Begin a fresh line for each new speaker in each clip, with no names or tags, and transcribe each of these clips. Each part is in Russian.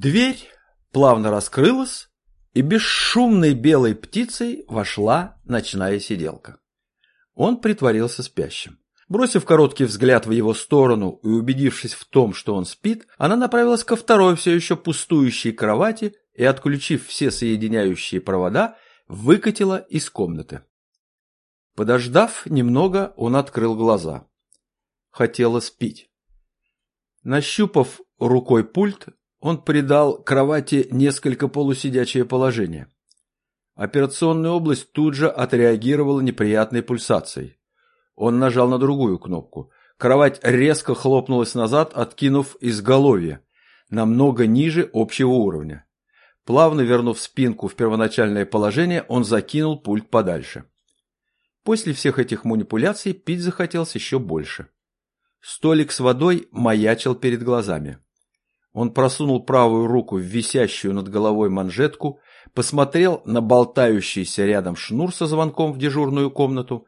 Дверь плавно раскрылась, и бесшумной белой птицей вошла ночная сиделка. Он притворился спящим. Бросив короткий взгляд в его сторону и убедившись в том, что он спит, она направилась ко второй все еще пустующей кровати и, отключив все соединяющие провода, выкатила из комнаты. Подождав немного, он открыл глаза. Хотела спить. Нащупав рукой пульт, он придал кровати несколько полусидячее положение. Операционная область тут же отреагировала неприятной пульсацией. Он нажал на другую кнопку. Кровать резко хлопнулась назад, откинув изголовье, намного ниже общего уровня. Плавно вернув спинку в первоначальное положение, он закинул пульт подальше. После всех этих манипуляций пить захотелось еще больше. Столик с водой маячил перед глазами. Он просунул правую руку в висящую над головой манжетку, посмотрел на болтающийся рядом шнур со звонком в дежурную комнату,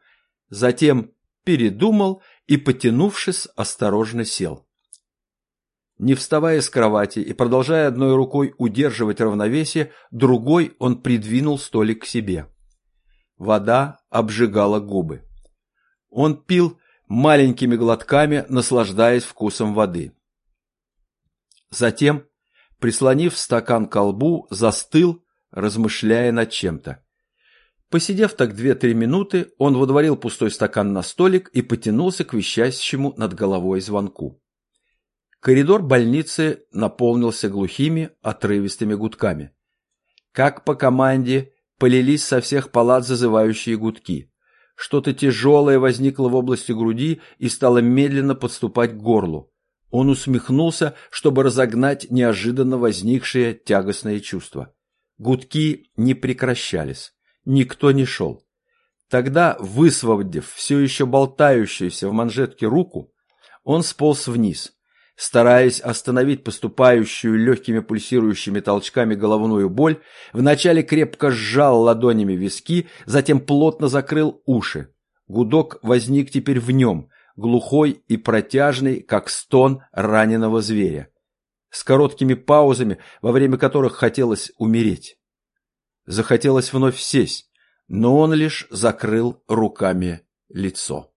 затем передумал и, потянувшись, осторожно сел. Не вставая с кровати и продолжая одной рукой удерживать равновесие, другой он придвинул столик к себе. Вода обжигала губы. Он пил маленькими глотками, наслаждаясь вкусом воды. Затем, прислонив стакан к колбу, застыл, размышляя над чем-то. Посидев так две-три минуты, он водворил пустой стакан на столик и потянулся к вещащему над головой звонку. Коридор больницы наполнился глухими, отрывистыми гудками. Как по команде полились со всех палат зазывающие гудки. Что-то тяжелое возникло в области груди и стало медленно подступать к горлу. Он усмехнулся, чтобы разогнать неожиданно возникшее тягостное чувство. Гудки не прекращались. Никто не шел. Тогда, высвободив все еще болтающуюся в манжетке руку, он сполз вниз, стараясь остановить поступающую легкими пульсирующими толчками головную боль, вначале крепко сжал ладонями виски, затем плотно закрыл уши. Гудок возник теперь в нем, глухой и протяжный, как стон раненого зверя, с короткими паузами, во время которых хотелось умереть. Захотелось вновь сесть, но он лишь закрыл руками лицо.